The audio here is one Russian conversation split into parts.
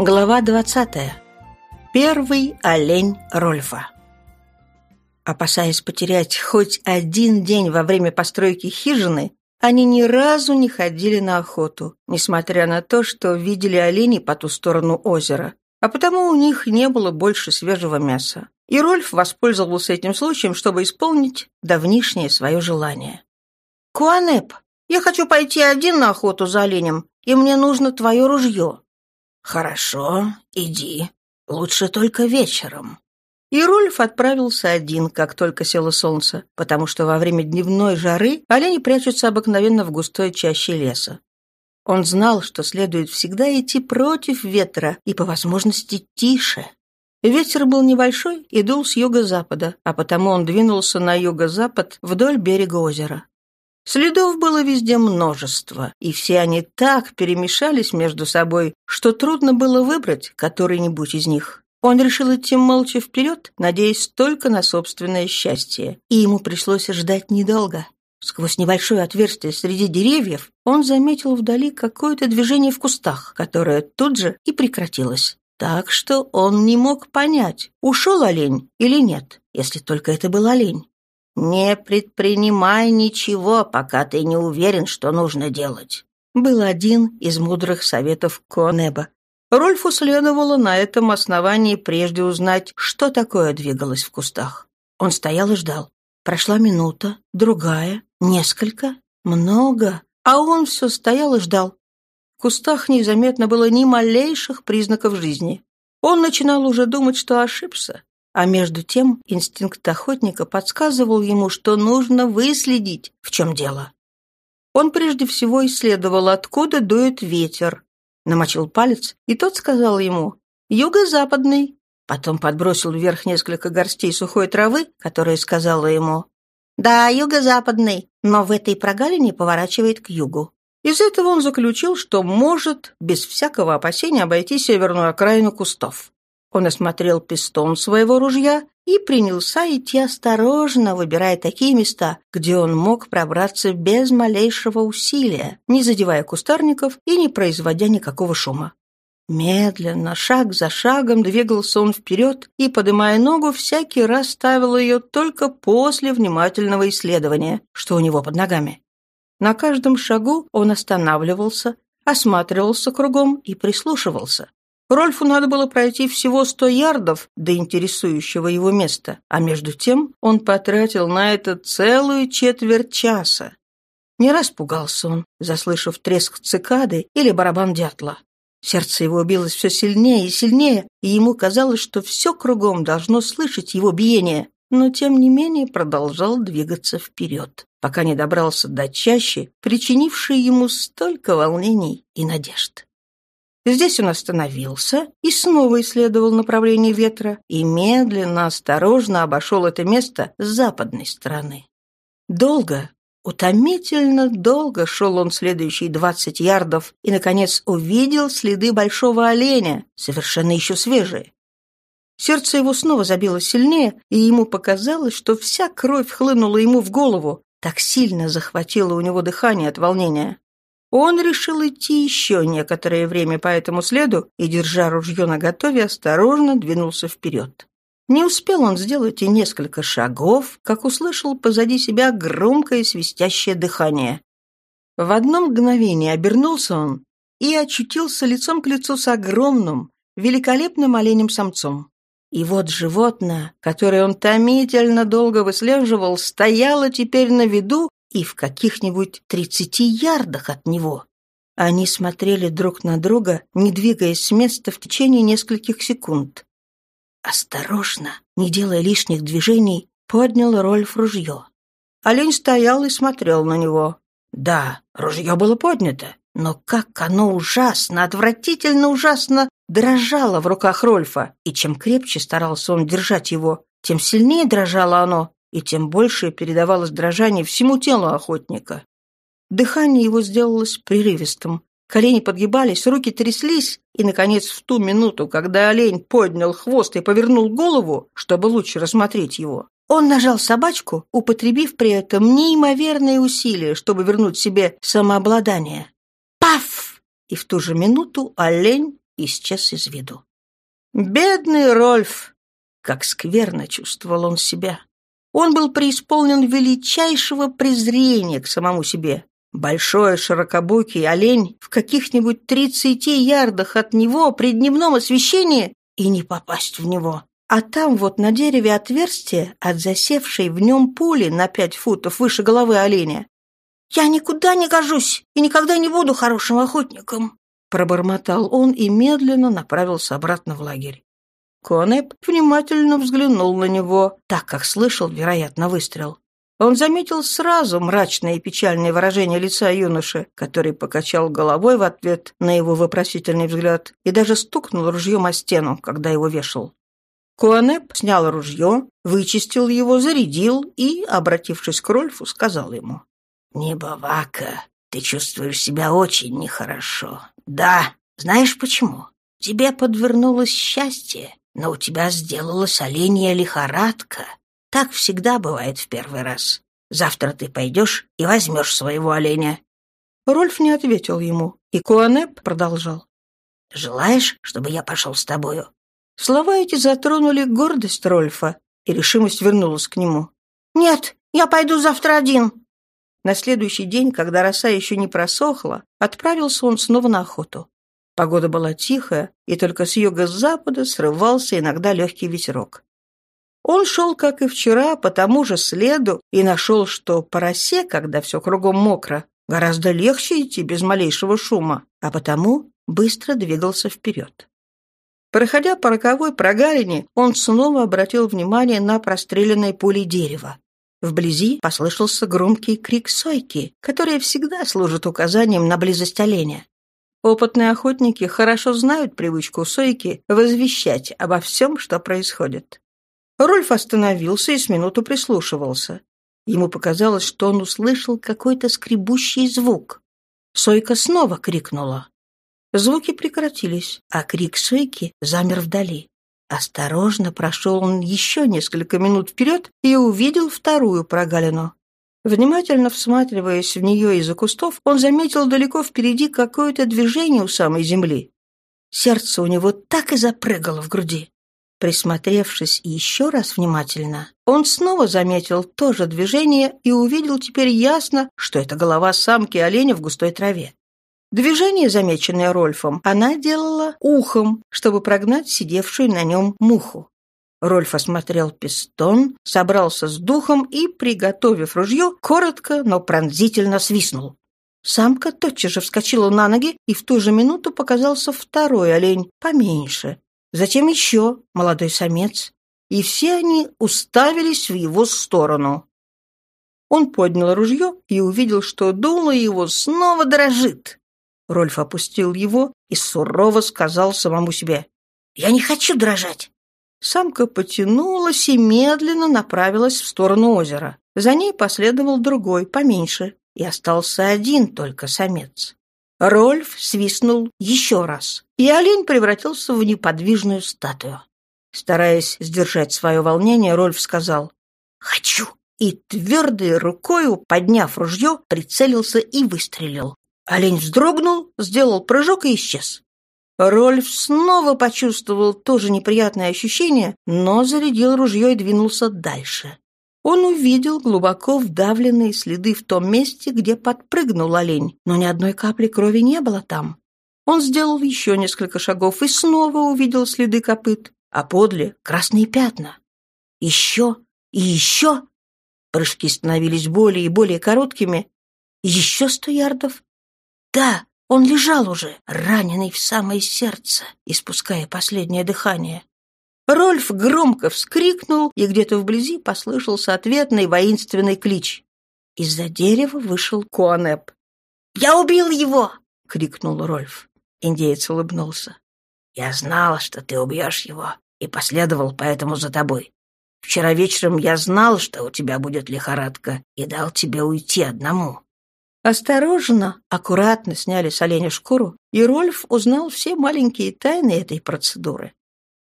Глава 20. Первый олень Рольфа. Опасаясь потерять хоть один день во время постройки хижины, они ни разу не ходили на охоту, несмотря на то, что видели оленей по ту сторону озера, а потому у них не было больше свежего мяса. И Рольф воспользовался этим случаем, чтобы исполнить давнишнее свое желание. «Куанеп, я хочу пойти один на охоту за оленем, и мне нужно твое ружье», «Хорошо, иди. Лучше только вечером». И Рольф отправился один, как только село солнце, потому что во время дневной жары олени прячутся обыкновенно в густой чаще леса. Он знал, что следует всегда идти против ветра и, по возможности, тише. Ветер был небольшой и дул с юго-запада, а потому он двинулся на юго-запад вдоль берега озера. Следов было везде множество, и все они так перемешались между собой, что трудно было выбрать который-нибудь из них. Он решил идти молча вперед, надеясь только на собственное счастье, и ему пришлось ждать недолго. Сквозь небольшое отверстие среди деревьев он заметил вдали какое-то движение в кустах, которое тут же и прекратилось. Так что он не мог понять, ушел олень или нет, если только это был олень. «Не предпринимай ничего, пока ты не уверен, что нужно делать», был один из мудрых советов Конеба. Рольфу следовало на этом основании прежде узнать, что такое двигалось в кустах. Он стоял и ждал. Прошла минута, другая, несколько, много, а он все стоял и ждал. В кустах незаметно было ни малейших признаков жизни. Он начинал уже думать, что ошибся. А между тем инстинкт охотника подсказывал ему, что нужно выследить, в чем дело. Он прежде всего исследовал, откуда дует ветер. Намочил палец, и тот сказал ему «Юго-западный». Потом подбросил вверх несколько горстей сухой травы, которая сказала ему «Да, юго-западный, но в этой прогалине поворачивает к югу». Из этого он заключил, что может без всякого опасения обойти северную окраину кустов. Он осмотрел пистон своего ружья и принялся идти осторожно, выбирая такие места, где он мог пробраться без малейшего усилия, не задевая кустарников и не производя никакого шума. Медленно, шаг за шагом двигался он вперед и, поднимая ногу, всякий раз ставил ее только после внимательного исследования, что у него под ногами. На каждом шагу он останавливался, осматривался кругом и прислушивался. Рольфу надо было пройти всего сто ярдов до интересующего его места, а между тем он потратил на это целую четверть часа. Не раз пугался он, заслышав треск цикады или барабан дятла. Сердце его билось все сильнее и сильнее, и ему казалось, что все кругом должно слышать его биение, но тем не менее продолжал двигаться вперед, пока не добрался до чащи, причинившей ему столько волнений и надежд. Здесь он остановился и снова исследовал направление ветра и медленно, осторожно обошел это место с западной стороны. Долго, утомительно долго шел он следующие двадцать ярдов и, наконец, увидел следы большого оленя, совершенно еще свежие. Сердце его снова забилось сильнее, и ему показалось, что вся кровь хлынула ему в голову, так сильно захватило у него дыхание от волнения. Он решил идти еще некоторое время по этому следу и, держа ружье наготове, осторожно двинулся вперед. Не успел он сделать и несколько шагов, как услышал позади себя громкое свистящее дыхание. В одно мгновение обернулся он и очутился лицом к лицу с огромным, великолепным оленем-самцом. И вот животное, которое он томительно долго выслеживал, стояло теперь на виду и в каких-нибудь тридцати ярдах от него. Они смотрели друг на друга, не двигаясь с места в течение нескольких секунд. Осторожно, не делая лишних движений, поднял Рольф ружье. Олень стоял и смотрел на него. Да, ружье было поднято, но как оно ужасно, отвратительно ужасно дрожало в руках Рольфа, и чем крепче старался он держать его, тем сильнее дрожало оно, и тем больше передавалось дрожание всему телу охотника. Дыхание его сделалось прерывистым. Колени подгибались, руки тряслись, и, наконец, в ту минуту, когда олень поднял хвост и повернул голову, чтобы лучше рассмотреть его, он нажал собачку, употребив при этом неимоверные усилия, чтобы вернуть себе самообладание. Паф! И в ту же минуту олень исчез из виду. Бедный Рольф! Как скверно чувствовал он себя. Он был преисполнен величайшего презрения к самому себе. Большой широкобокий олень в каких-нибудь тридцати ярдах от него при дневном освещении и не попасть в него. А там вот на дереве отверстие от засевшей в нем пули на пять футов выше головы оленя. «Я никуда не гожусь и никогда не буду хорошим охотником», пробормотал он и медленно направился обратно в лагерь. Конеп внимательно взглянул на него, так как слышал, вероятно, выстрел. Он заметил сразу мрачное и печальное выражение лица юноши, который покачал головой в ответ на его вопросительный взгляд и даже стукнул ружьем о стену, когда его вешал. Куанеп снял ружье, вычистил его, зарядил и, обратившись к Рольфу, сказал ему. «Не бавака, ты чувствуешь себя очень нехорошо. Да, знаешь почему? Тебе подвернулось счастье, но у тебя сделалась оленья лихорадка. Так всегда бывает в первый раз. Завтра ты пойдешь и возьмешь своего оленя». Рольф не ответил ему, и Куанеп продолжал. «Желаешь, чтобы я пошел с тобою? Слова эти затронули гордость Рольфа, и решимость вернулась к нему. «Нет, я пойду завтра один». На следующий день, когда роса еще не просохла, отправился он снова на охоту. Погода была тихая, и только с юго-запада срывался иногда легкий ветерок. Он шел, как и вчера, по тому же следу и нашел, что по росе, когда все кругом мокро, гораздо легче идти без малейшего шума, а потому быстро двигался вперед. Проходя по роковой прогалине, он снова обратил внимание на простреленное пулей дерево. Вблизи послышался громкий крик сойки, который всегда служит указанием на близость оленя. Опытные охотники хорошо знают привычку сойки возвещать обо всем, что происходит. Рольф остановился и с минуту прислушивался. Ему показалось, что он услышал какой-то скребущий звук. Сойка снова крикнула. Звуки прекратились, а крик Сойки замер вдали. Осторожно прошел он еще несколько минут вперед и увидел вторую прогалину. Внимательно всматриваясь в нее из-за кустов, он заметил далеко впереди какое-то движение у самой земли. Сердце у него так и запрыгало в груди. Присмотревшись еще раз внимательно, он снова заметил то же движение и увидел теперь ясно, что это голова самки оленя в густой траве. Движение, замеченное Рольфом, она делала ухом, чтобы прогнать сидевшую на нем муху. Рольф осмотрел пистон, собрался с духом и, приготовив ружье, коротко, но пронзительно свистнул. Самка тотчас же вскочила на ноги, и в ту же минуту показался второй олень, поменьше. Затем еще молодой самец, и все они уставились в его сторону. Он поднял ружье и увидел, что дуло его снова дрожит. Рольф опустил его и сурово сказал самому себе. «Я не хочу дрожать». Самка потянулась и медленно направилась в сторону озера. За ней последовал другой, поменьше, и остался один только самец. Рольф свистнул еще раз, и олень превратился в неподвижную статую. Стараясь сдержать свое волнение, Рольф сказал «Хочу!» и твердой рукою, подняв ружье, прицелился и выстрелил. Олень вздрогнул, сделал прыжок и исчез. Рольф снова почувствовал то же неприятное ощущение, но зарядил ружье и двинулся дальше. Он увидел глубоко вдавленные следы в том месте, где подпрыгнул олень, но ни одной капли крови не было там. Он сделал еще несколько шагов и снова увидел следы копыт, а подле — красные пятна. Еще и еще. Прыжки становились более и более короткими. Еще сто ярдов, да, он лежал уже, раненый в самое сердце, испуская последнее дыхание. Рольф громко вскрикнул, и где-то вблизи послышался ответный воинственный клич. Из-за дерева вышел Куанеп. «Я убил его!» — крикнул Рольф. Индеец улыбнулся. «Я знал, что ты убьешь его, и последовал поэтому за тобой. Вчера вечером я знал, что у тебя будет лихорадка, и дал тебе уйти одному. Осторожно, аккуратно сняли с оленя шкуру, и Рольф узнал все маленькие тайны этой процедуры.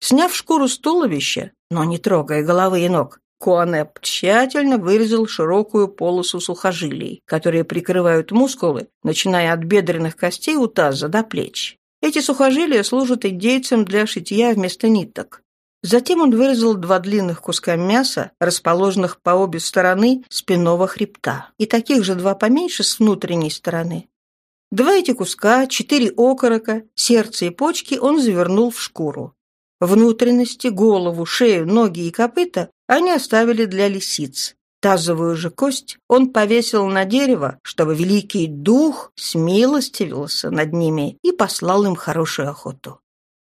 Сняв шкуру с туловища, но не трогая головы и ног, Куанеп тщательно вырезал широкую полосу сухожилий, которые прикрывают мускулы, начиная от бедренных костей у таза до плеч. Эти сухожилия служат индейцам для шитья вместо ниток. Затем он вырезал два длинных куска мяса, расположенных по обе стороны спинного хребта, и таких же два поменьше с внутренней стороны. Два эти куска, четыре окорока, сердце и почки он завернул в шкуру. Внутренности, голову, шею, ноги и копыта они оставили для лисиц. Тазовую же кость он повесил на дерево, чтобы великий дух смилостивился над ними и послал им хорошую охоту.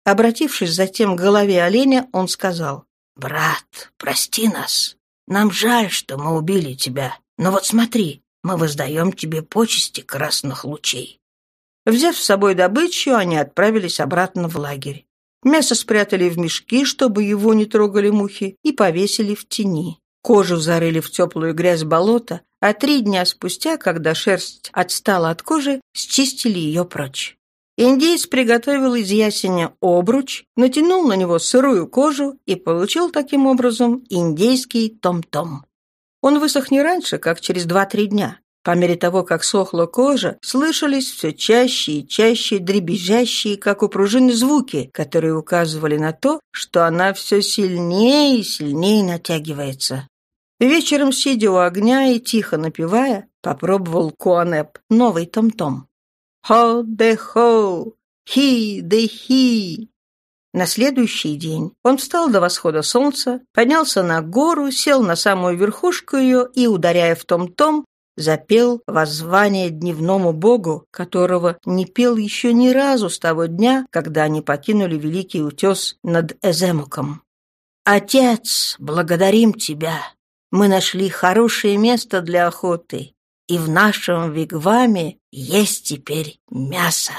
Обратившись затем к голове оленя, он сказал, «Брат, прости нас. Нам жаль, что мы убили тебя. Но вот смотри, мы воздаем тебе почести красных лучей». Взяв с собой добычу, они отправились обратно в лагерь. Мясо спрятали в мешки, чтобы его не трогали мухи, и повесили в тени. Кожу зарыли в теплую грязь болота, а три дня спустя, когда шерсть отстала от кожи, счистили ее прочь. Индеец приготовил из ясеня обруч, натянул на него сырую кожу и получил таким образом индейский том-том. Он высох не раньше, как через два-три дня. По мере того, как сохла кожа, слышались все чаще и чаще дребезжащие, как у пружины, звуки, которые указывали на то, что она все сильнее и сильнее натягивается. Вечером, сидя у огня и тихо напевая, попробовал Куанеп новый том-том. «Хо-де-хо! Хи-де-хи!» На следующий день он встал до восхода солнца, поднялся на гору, сел на самую верхушку ее и, ударяя в том-том, запел воззвание дневному богу, которого не пел еще ни разу с того дня, когда они покинули великий утес над Эземуком. «Отец, благодарим тебя! Мы нашли хорошее место для охоты и в нашем вигваме есть теперь мясо.